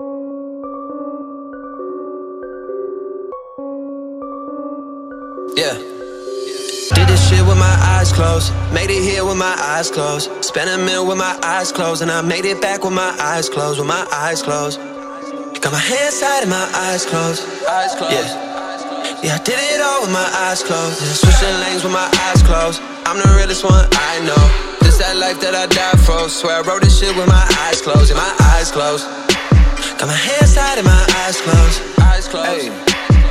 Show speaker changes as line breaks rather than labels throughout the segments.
Yeah. Did this shit with my eyes closed. Made it here with my eyes closed. Spent a meal with my eyes closed. And I made it back with my eyes closed. With my eyes closed. Got my hands tied and my eyes closed. Eyes closed. Yeah. Yeah, I did it all with my eyes closed. And switching lanes with my eyes closed. I'm the realest one I know. This that life that I died for. Swear I wrote this shit with my eyes closed. And my eyes closed. Got my hands tied and my eyes closed. Eyes closed.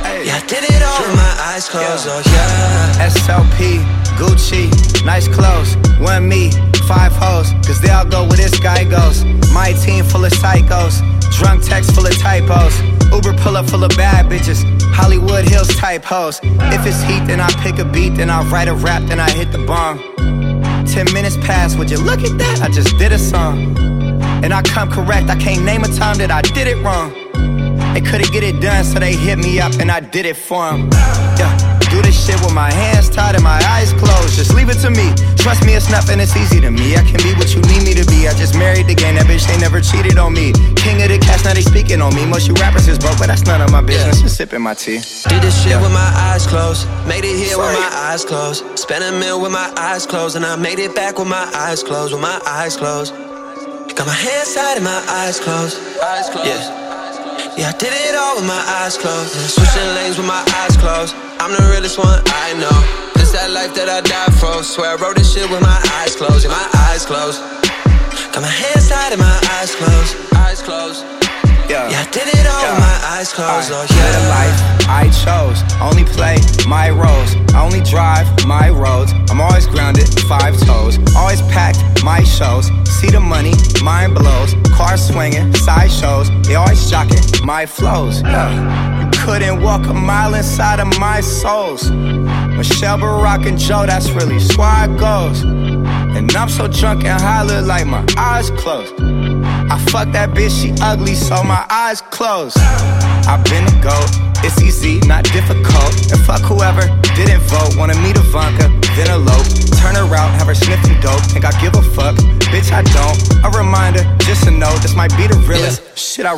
Hey. Yeah, I did it all with my eyes closed, yeah. oh yeah.
SLP, Gucci, nice clothes. One me, five hoes, cause they all go where this guy goes. My team full of psychos, drunk text full of typos. Uber pull up full of bad bitches, Hollywood Hills type hoes. If it's heat, then I pick a beat, then I write a rap, then I hit the bomb. Ten minutes pass, would you look at that? I just did a song. And I come correct, I can't name a time that I did it wrong. They couldn't get it done, so they hit me up and I did it for them. Yeah. Do this shit with my hands tied and my eyes closed. Just leave it to me. Trust me, it's nothing, it's easy to me. I can be what you need me to be. I just married the game, that bitch, they never cheated on me. King of the cast, now they speaking on me. Most you rappers is broke, but that's none of my business. Just sipping my tea.
Did this shit yeah. with my eyes closed. Made it here Sorry. with my eyes closed. Spent a meal with my eyes closed. And I made it back with my eyes closed. With my eyes closed. Got my hands tied and my eyes closed. Eyes closed. Yeah. Yeah, I did it all with my eyes closed. Switching lanes with my eyes closed. I'm the realest one I know. This that life that I died for. Swear I wrote this shit with my eyes closed. Yeah, my eyes closed. Got my hands tied and my eyes closed. Eyes closed. Yeah, yeah I did it all yeah. with my eyes closed. Right. Oh, yeah.
Live a life I chose. Only play my roles. Mind blows. Cars swinging, side shows. They always jocking my flows. Yeah. You couldn't walk a mile inside of my soles. Michelle Barack and Joe, that's really it goes. And I'm so drunk and high, look like my eyes closed. I fuck that bitch, she ugly, so my eyes closed. I've been a goat, it's easy, not difficult. And fuck whoever didn't vote, wanna meet Ivanka, then elope. Turn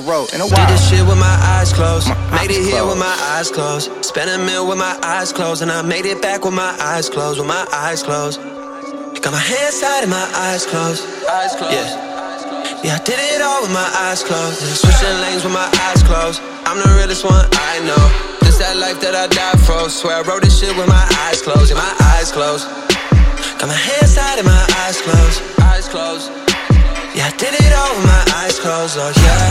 wrote in a while.
Did this shit with my eyes closed. My made eyes it here with my eyes closed. Spent a meal with my eyes closed, and I made it back with my eyes closed, with my eyes closed. Got my hands tied and my eyes closed. Eyes closed. Yeah. Yeah, I did it all with my eyes closed. Switching lanes with my eyes closed. I'm the realest one I know. This that life that I died for. Swear I wrote this shit with my eyes closed. Yeah, my eyes closed. Got my hands tied and my eyes closed. Eyes closed. Yeah, I did it all with my eyes closed. Oh yeah.